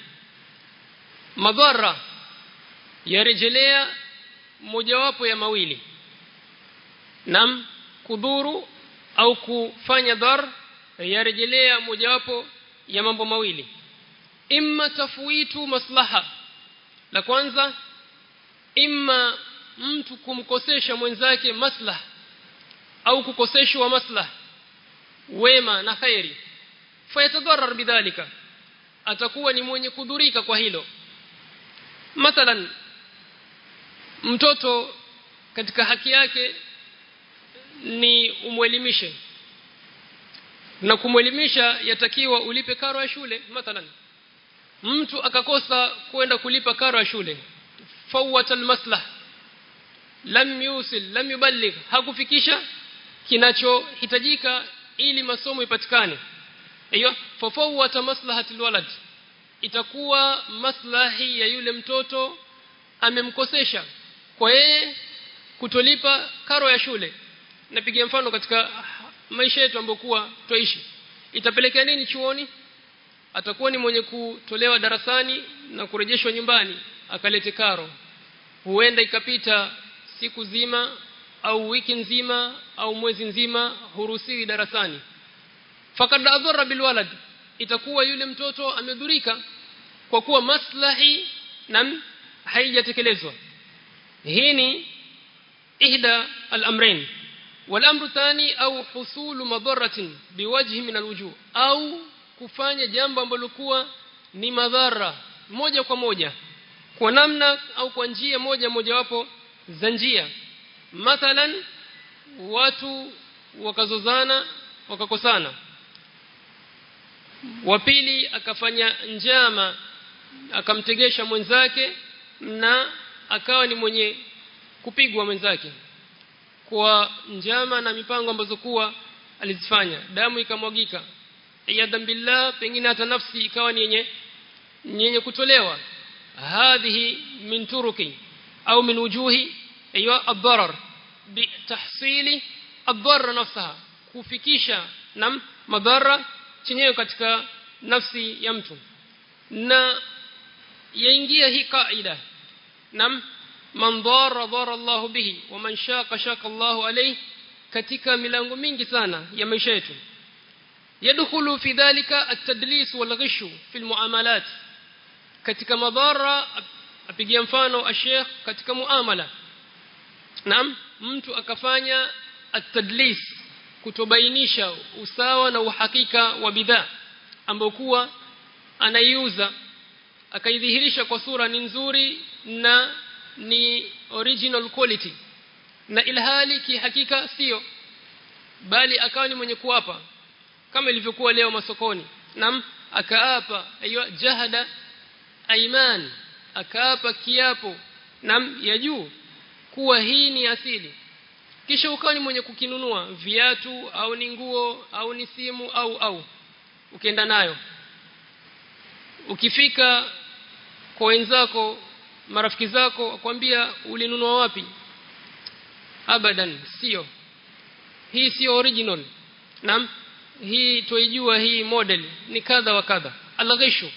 Speaker 1: Madhara yarejelea mojawapo ya mawili. Nam kudhuru au kufanya dhar yarejelea mojawapo ya mambo mawili. Imma tafwitu maslaha. La kwanza imma mtu kumkosesha mwenzake maslaha au kukoseshwa maslaha. Wema na khairi fayatadharar bidhalika. Atakuwa ni mwenye kudhurika kwa hilo. Mathalan mtoto katika haki yake ni umwelimishe. Na kumwelimisha yatakiwa ulipe karo ya shule mathalan. Mtu akakosa kwenda kulipa karo ya shule fawata almaslah lam yusil lam yuballigh. Hakufikisha kinachohitajika ili masomo ipatikane hiyo fafawata maslahati alwalad. Itakuwa maslahi ya yule mtoto amemkosesha kwa yeye kutolipa karo ya shule. Napigia mfano katika maisha yetu ambayo kwa twaishi. Itapelekea nini chuoni? Atakuwa ni mwenye kutolewa darasani na kurejeshwa nyumbani akalete karo. Huenda ikapita siku zima au wiki nzima au mwezi nzima huruhusiwi darasani fakad adhara bilwalad itakuwa yule mtoto amedhurika kwa kuwa maslahi nam haijatekelezwa hii ni ihda al-amrayn والامر الثاني au husulu madharatin biwajhi min alwujuh au kufanya jambo ambalo kuwa ni madhara moja kwa moja kwa namna au kwa njia moja mojawapo za njia mathalan watu wakazozana wakakosana wa pili akafanya njama akamtegesha mwenzake na akawa ni mwenye kupigwa mwenzake kwa njama na mipango ambazo kuwa alizifanya. Damu ikamwagika. Iyadhan billah pengine hata nafsi ikawa ni yenye yenye kutolewa. Hadhihi min turuki au min wujuhi aywa ad-darar bitahsili ad-darar nafsaha kufikisha nam madhara chenyewe katika nafsi ya mtu na yaingia hii kaida nam man dharra dharra Allah bihi wa man shaqa shaqa Allah alayhi katika milango mingi sana ya maisha yetu yadkhulu fi dhalika at-tadlis wal ghishu fi al-muamalat katika madhara apigia mfano ashekh katika muamala naam mtu akafanya at-tadlis kutobainisha usawa na uhakika wa bidhaa ambayo kuwa anaiuza akaidhihirisha kwa sura ni nzuri na ni original quality. Na ilhali kihakika sio bali akawa ni mwenye kuapa kama ilivyokuwa leo masokoni. Nam akaapa ayo jahada aiman akaapa kiapo. Nam ya juu kuwa hii ni asili kisha ukawa ni mwenye kukinunua viatu au ni nguo au ni simu au au. Ukienda nayo. Ukifika kwa wenzako marafiki zako akwambia ulinunua wapi? Abadan sio. Hii sio original. Naam hii tuijua hii model. Ni kadha wa kadha. Alghishu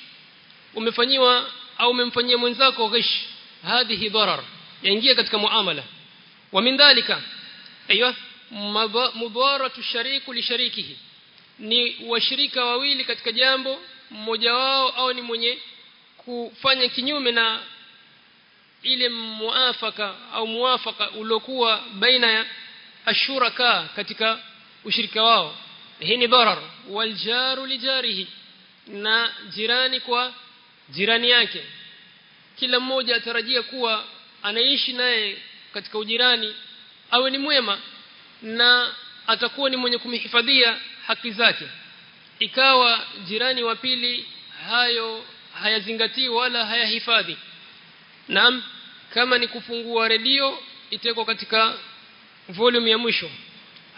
Speaker 1: umefanyiwa au umemfanyia mwenzako ghish. Hadhihi darar. Yaingia katika muamala. Wa min dhalika aywa mudaratu shariku sharikihi ni washirika wawili katika jambo mmoja wao au ni mwenye kufanya kinyume na ile muafaka au muafaka uliokuwa baina ya ashuraka katika ushirika wao. Hii ni darar waljaru lijarihi na jirani kwa jirani yake. Kila mmoja atarajia kuwa anaishi naye katika ujirani awe ni mwema na atakuwa ni mwenye kumhifadhia haki zake. Ikawa jirani wa pili hayo hayazingatii wala hayahifadhi. Naam kama ni kufungua redio itekwa katika volume ya mwisho.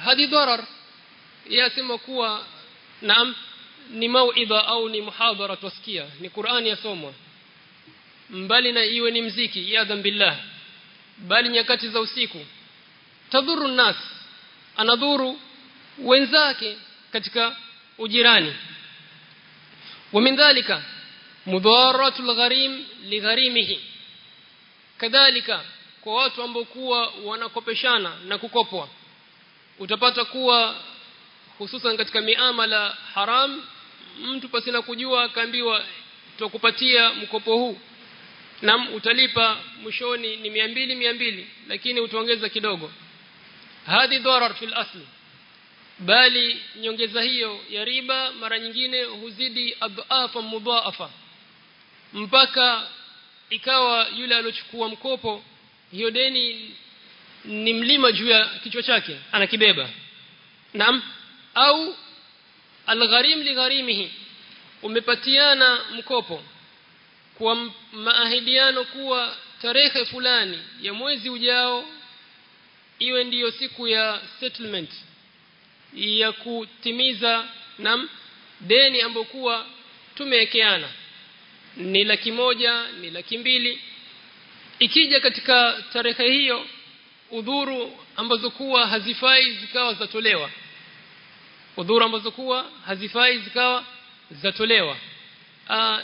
Speaker 1: Hadi darar yasema kuwa naam ni mauidha au ni muhadhara tusikia ni Qur'ani yasomwa. Mbali na iwe ni mziki ya billah bali nyakati za usiku tadhuru nas anadhuru wenzake katika ujirani. Wa min dhalika الغريم لغريمه kadhalika kwa watu ambao kuwa wanakopeshana na kukopwa. Utapata kuwa hususan katika miamala haram mtu pasina kujua akaambiwa tutakupatia mkopo huu. Na utalipa mwishoni ni 200 200 lakini utaongeza kidogo hadhi dharar fil asli. Bali nyongeza hiyo ya riba mara nyingine huzidi adhafa mudhaafa. Mpaka ikawa yule aliochukua mkopo hiyo deni ni mlima juu ya kichwa chake anakibeba. Naam? Au algharim ligharimihi umepatiana mkopo kwa maahidiano kuwa tarehe fulani ya mwezi ujao iwe ndiyo siku ya settlement ya kutimiza nam deni ambokuwa tumewekeana ni laki moja ni laki mbili. Ikija katika tarehe hiyo udhuru ambazo kuwa hazifai zikawa zatolewa. Udhuru ambazo kuwa hazifai zikawa zatolewa.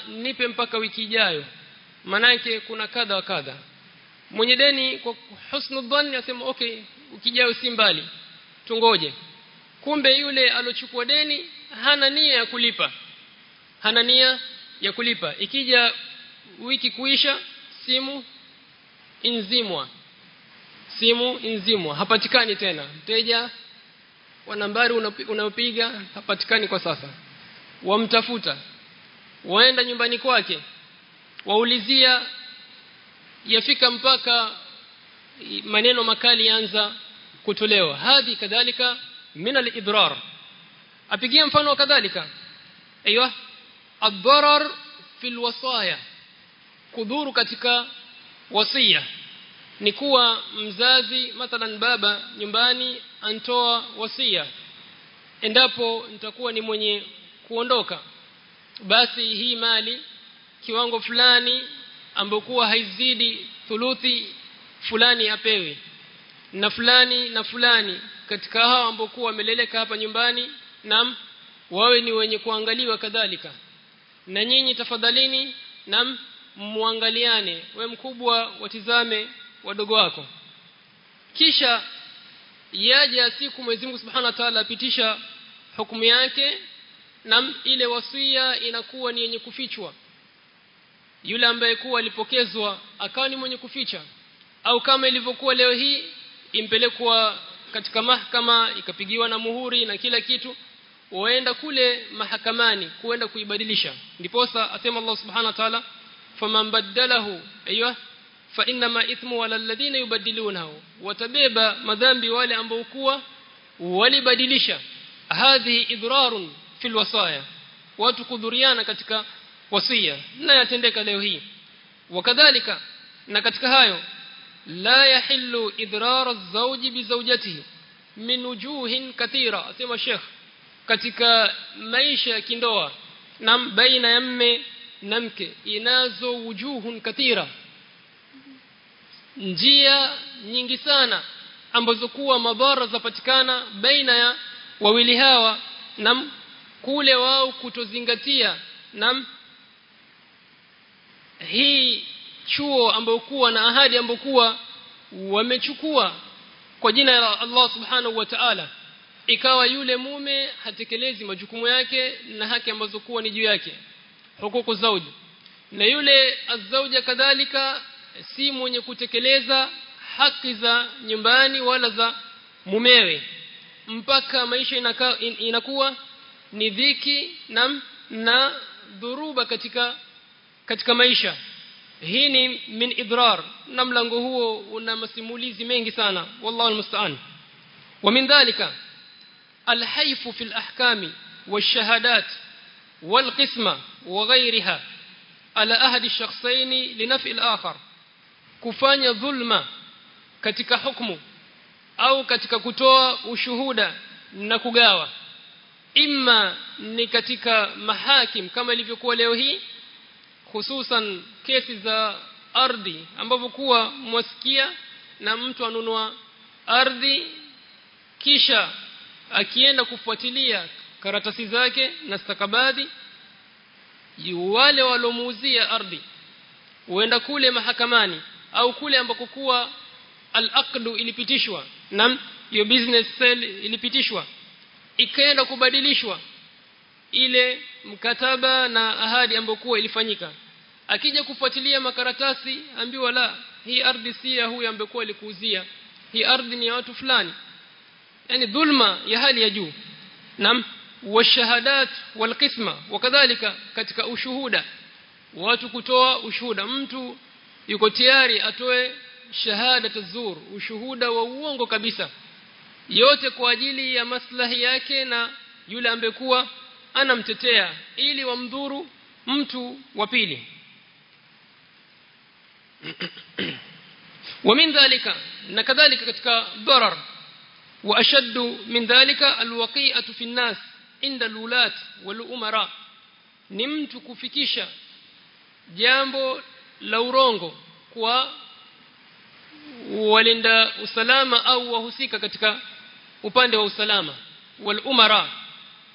Speaker 1: Nipe mpaka wiki ijayo. Manake kuna kadha wa kadha mwenye deni kwa husnu dhanni asema okay ukijayo si mbali tungoje. Kumbe yule alochukua deni hana nia ya kulipa. Hana nia ya kulipa. Ikija wiki kuisha simu inzimwa. Simu inzimwa. Hapatikani tena. Mteja wa nambari unayopiga hapatikani kwa sasa. Wamtafuta. Waenda nyumbani kwake. Waulizia yafika mpaka maneno makali yanza kutolewa. Hadhi kadhalika min al-idrar. Apigia mfano kadhalika. Aiywa ad-darar fi al-wasaya kudhuru katika wasia ni kuwa mzazi mathalan baba nyumbani antoa wasia endapo nitakuwa ni mwenye kuondoka basi hii mali kiwango fulani ambokuwa haizidi thuluthi fulani apewe. Na fulani na fulani katika hao ambokuwa wameleleka hapa nyumbani nam wawe ni wenye kuangaliwa kadhalika. Na nyinyi tafadhalini nam muangaliane we mkubwa watizame wadogo wako. Kisha yaje siku Mwenyezi Mungu Subhanahu wa Ta'ala apitisha hukumu yake na ile wasia inakuwa ni yenye kufichwa yule ambaye kuwa alipokezwa akawa ni mwenye kuficha au kama ilivyokuwa leo hii impelekwa katika mahakama ikapigiwa na muhuri na kila kitu waenda kule mahakamani kuenda kuibadilisha. Ndiposa asema Allah subhanahu wa ta'ala faman badalahu aywa fa inma ithmu wala alladhina yubaddilunahu. Watabeba madhambi wale ambao kuwa walibadilisha. Hadhi idrarun fil wasaya. Watu kudhuriana katika wasia. Na yatendeka leo hii. Wakadhalika na katika hayo la yahillu idrar az-zawji bi zawjatihi min wujuhin kathira asema sheikh katika maisha ya kindoa na baina ya mme na mke inazo wujuhun kathira. Njia nyingi sana ambazo kuwa madhara zapatikana baina ya wawili hawa na kule wao kutozingatia na hii chuo ambayo kuwa na ahadi ambayo kuwa wamechukua kwa jina la Allah subhanahu wa ta'ala ikawa yule mume hatekelezi majukumu yake na haki ambazo kuwa ni juu yake hukuku zauji na yule azauja kadhalika si mwenye kutekeleza haki za nyumbani wala za mumewe. Mpaka maisha inaka, in, inakuwa ni dhiki na na dhuruba katika katika maisha hii ni min idrar na mlango huo una masimulizi mengi sana wallahu almusta'an wa min dhalika الحيف في الأحكام والشهادات والقسمة وغيرها على أحد الشخصين لنفع الآخر kufanya dhulma katika hukumu au katika kutoa ushuhuda na kugawa imma ni katika mahakim kama ilivyokuwa leo hii hususan kesi za ardhi ambapo kuwa mwasikia na mtu anunua ardhi kisha akienda kufuatilia karatasi zake na stakabadhi wale walomuuzia ardhi huenda kule mahakamani au kule ambako kuwa al-aqdu ilipitishwa na hiyo business sale ilipitishwa ikaenda kubadilishwa ile mkataba na ahadi ambayo ilifanyika akija kufuatilia makaratasi ambiwa la hii ardhi si ya huyu ambaye kuwa alikuuzia hii ardhi ni ya watu fulani. Yani dhulma ya hali ya juu. Nam washahadat walqisma wakadhalika katika ushuhuda. Watu kutoa ushuhuda. Mtu yuko tayari atoe shahada tazur ushuhuda wa uongo kabisa. Yote kwa ajili ya maslahi yake na yule ambekuwa anamtetea. Ili wamdhuru mtu wa pili ومن ذلك كذلك katika darar واشد من ذلك الوقيئه في الناس عند الولاة والامراء ni mtu kufikisha jambo la urongo kwa walinda usalama au wahusika katika upande wa usalama wal umara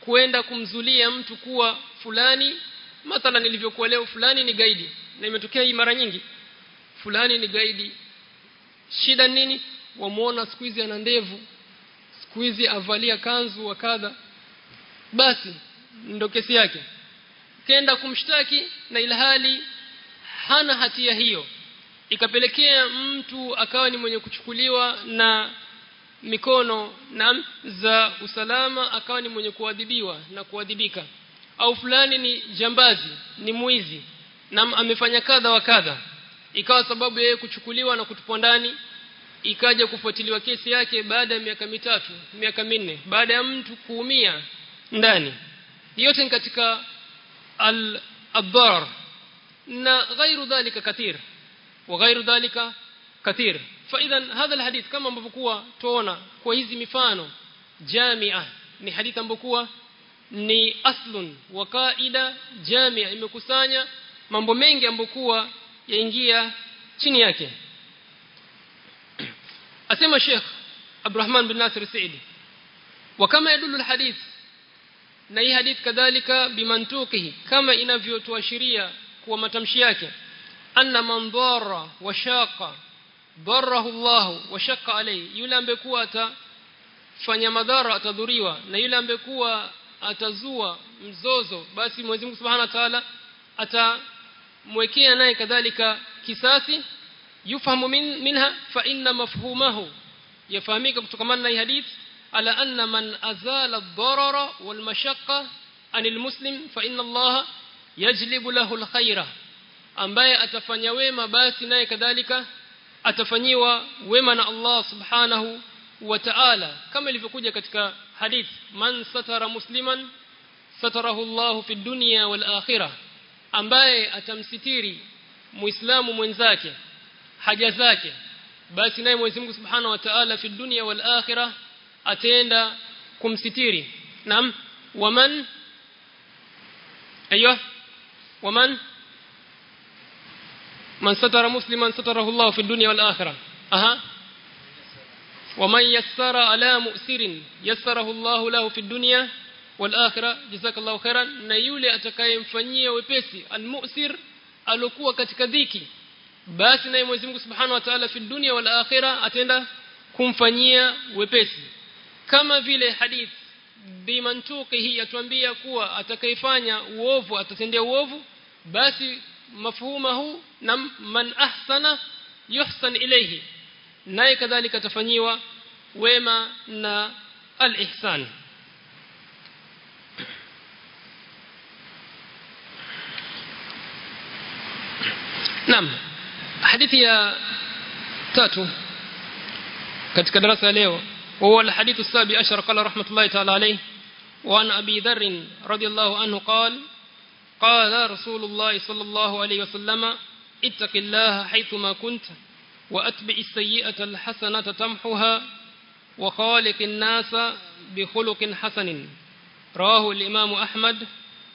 Speaker 1: kuenda kumzulia mtu kuwa fulani mathalan nilivyokuwa leo fulani ni gaidi na imetokea hii mara nyingi fulani ni gaidi. Shida nini? Wamuona siku hizi ana ndevu. Siku hizi avalia kanzu wa kadha. Basi ndo kesi yake. Kenda kumshtaki na ilhali hana hatia hiyo. Ikapelekea mtu akawa ni mwenye kuchukuliwa na mikono na za usalama akawa ni mwenye kuadhibiwa na kuadhibika. Au fulani ni jambazi ni mwizi na amefanya kadha wa kadha ikawa sababu yeye kuchukuliwa na kutupwa ndani ikaja kufuatiliwa kesi yake baada ya miaka mitatu miaka minne baada ya mtu kuumia ndani yote ni katika al-darar na غير ذلك كثير وغير ذلك كثير فاذا هذا الحديث kama ambavyo kuwa tuona kwa hizi mifano jamia ni hadithi ambayo ni aslun wa kaida jamia imekusanya mambo mengi ambayo kuwa yaingia chini yake *clears throat* asema Sheikh Abdurrahman bin Nasir Saidi وكما يدل الحديث na hii hadith kadhalika bimantukihi kama inavyotuashiria kwa matamshi yake anna man dharra wa shaqa dharrahu Allah wa shaqqa alayhi yule ambekuwa atafanya madhara atadhuriwa na yule ambekuwa atazua mzozo basi Mwenyezi Mungu Subhanahu wa Ta'ala atamwekea naye kadhalika kisasi yufahamu min, minha fa inna mafhumahu yafahamika kutokana na hadith على أن من أزال الضرر والمشقة عن المسلم فإن الله يجلب له الخير ambaye atafanya wema basi naye kadhalika atafanyiwa wema na Allah subhanahu wa ta'ala kama ilivyokuja katika hadith man satara musliman satarahu Allah fi dunya wal akhirah ambaye atamsitiri muislamu mwenzake haja zake basi naye Mwenyezi Mungu subhanahu wa ta'ala fi dunya wal akhirah ataenda kumsitiri naam waman أيوه ومن من ستر مسلما ستره الله في الدنيا والاخره أها ومن يسر على مؤسر يسره الله له في الدنيا walakhirah jazakallahu khairan na yule atakayemfanyia wepesi almu'sir alokuwa katika dhiki basi naye Mwenyezi Mungu Subhanahu wa Ta'ala fi dunya wal akhirah atenda kumfanyia wepesi. Kama vile hadith bimantuki hii atuambia kuwa atakayefanya uovu atatendea uovu basi mafhuma huu na man ahsana yuhsan ilayhi naye kadhalika atafanyiwa wema na al-ihsan. Naam hadithi ya tatu katika darasa leo وهو الحديث السابع عشر. قال رحمة الله تعالى عليه. وعن أبي ذر رضي الله عنه قال قال رسول الله صلى الله عليه وسلم اتق الله حيثما كنت وأتبع السيئة الحسنة تمحها وخالق الناس بخلق حسن. رواه الإمام أحمد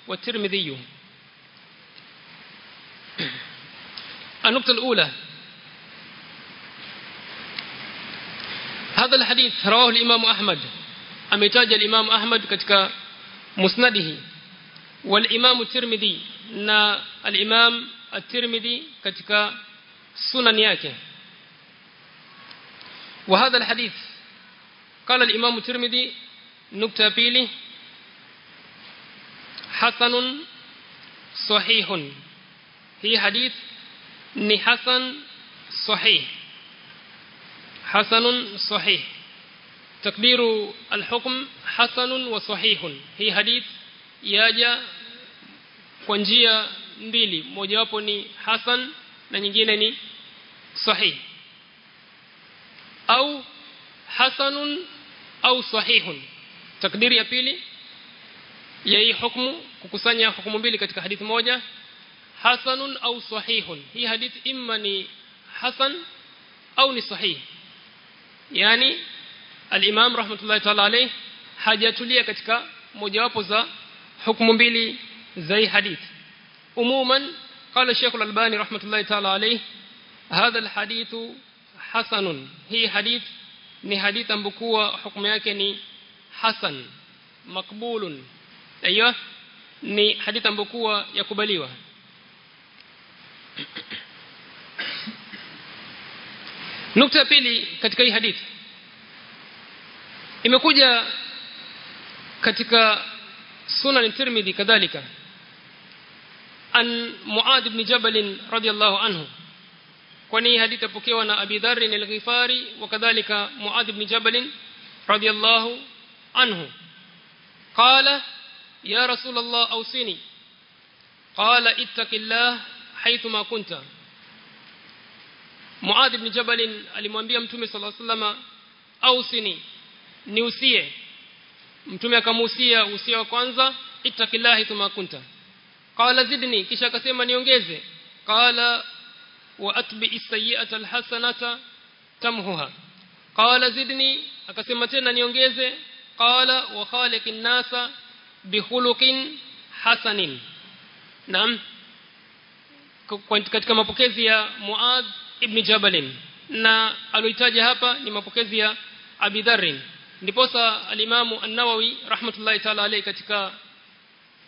Speaker 1: والترمذي. النقطة الأولى هذا الحديث رواه الإمام أحمد ametaja Imam Ahmad katika musnadihi wal Imam Tirmidhi na al Imam At-Tirmidhi katika sunan yake wa hadha al hadith qala al Imam Tirmidhi nukta pili hasanun sahihun hii hadith ni hasan sahih. Hasanun sahih. Takdiru alhukm hasanun wa sahihun. Hii hadith yaja kwa njia mbili. Mojawapo ni hasan na nyingine ni sahih. Au hasanun au sahihun. Takdiri ya pili ya hii hukumu kukusanya hukumu mbili katika hadithi moja. حسن أو صحيح. هي حديث إما ني حسن أو ني صحيح. يعني الإمام رحمة الله تعالى عليه حاجاتلية كتك مجاوبزة حكم بلي زي حديث أموما قال الشيخ الألباني رحمة الله تعالى عليه هذا الحديث حسن هي حديث ني حديث أمبكوة حكم يكني حسن مقبول أيوه ني حديث أمبكوة يقبليوه nukta ya pili katika hii hadith imekuja katika sunan tirmidhi kadhalika. An muad ibn jabal radiyallahu anhu. Kwani hadithi pokewa na Abi Dharr al-Ghifari wakadhalika Muadh ibn Jabal radiyallahu anhu. Qala ya rasul Allah awsini. Qala ittaqillah haythuma kunta Muadh ibn Jabal alimwambia Mtume sallallahu alayhi wasallam awsini niusie Mtume akamuhusia usia wa kwanza ittaqillah haythuma kunta qala zidni kisha akasema niongeze qala واتبع السيئه الحسنه تمحها قال زدني akasema tena niongeze qala wa khaliqin nasa bihuluqin hasanin naam katika mapokezi ya Muad ibn Jabal na aloitaja hapa ni mapokezi ya Abi Dharr ndiposa al-Imam an-Nawawi rahmatullahi ta'ala alayhi katika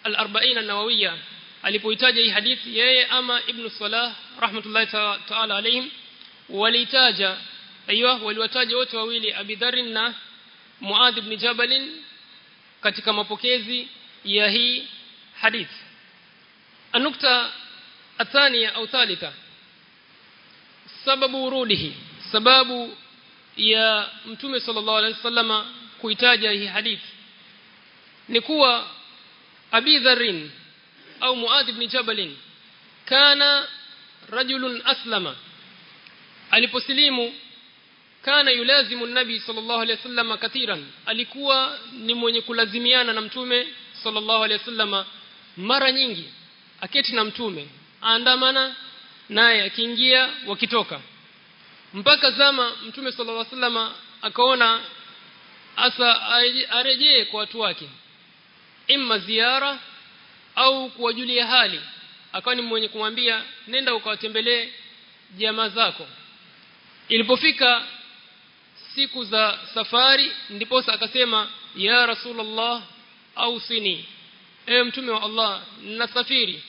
Speaker 1: al-40 an-Nawawiyya alipoitaja hii hadithi yeye ama ibn Salah rahmatullahi ta'ala alayhim walitaja aiywa waliwataja wote wawili Abi Dharr na Muadh ibn Jabal katika mapokezi ya hii hadith النقطه الثانيه او ثالثه sababu urudihi sababu ya mtume sallallahu alaihi wasallam kuitaja hii hadithi ni kuwa Abi Dharrin au Muadh ibn Jabal kana rajulun aslama. Aliposilimu kana yulazimu nabi sallallahu alaihi wasallam kathiran. Alikuwa ni mwenye kulazimiana na mtume sallallahu alaihi wasallam mara nyingi. Aketi na mtume aandamana naye akiingia wakitoka. Mpaka zama mtume sallallahu wa wasallam akaona asa arejee kwa watu wake. Imma ziara au kuwajulia hali. Akawa ni mwenye kumwambia nenda ukawatembelee jamaa zako. Ilipofika siku za safari ndipo akasema ya rasulullah ausini. Ewe mtume wa Allah nasafiri.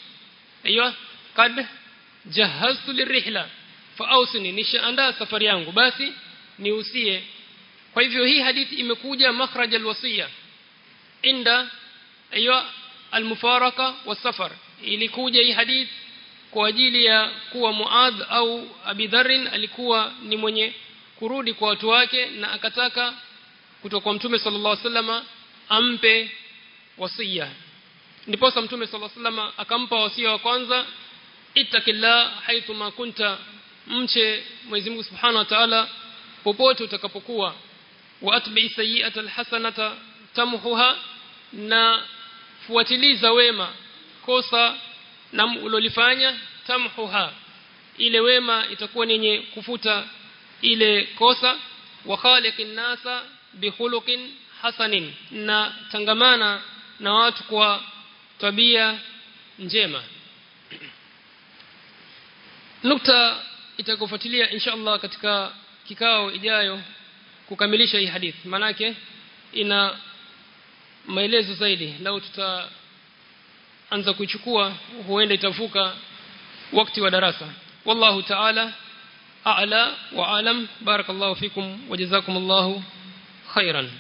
Speaker 1: Aiyo kad jahaztu lirihla. Fa ausini nishaandaa safari yangu. Basi niusie. Kwa hivyo hii hadithi imekuja makhraj alwasiya. Inda aywa almufaraka wasafar ilikuja hii hadithi kwa ajili ya kuwa Muadh au Abi Dharr alikuwa ni mwenye kurudi kwa watu wake na akataka kutoka kwa Mtume sallallahu alaihi wasallam ampe wasia ndipo Mtume sallallahu alaihi wasallam akampa wasia wa kwanza ittaqillah haithuma kunta. Mche Mwenyezi Mungu Subhanahu wa Ta'ala popote utakapokuwa wa atbi sayyi'ata alhasanata tamhuha na fuatiliza wema kosa na ulolifanya tamhuha. Ile wema itakuwa yenye kufuta ile kosa. Wa khaliqin nasa bihuluqin hasanin na tangamana na watu kwa tabia njema nukta itakofuatilia insha Allah katika kikao ijayo kukamilisha hii hadithi manake ina maelezo zaidi. Lao tutaanza kuichukua huenda itavuka wakati wa darasa. Wallahu ta'ala a'la wa alam. Barakallahu fikum wa jazakumullahu khairan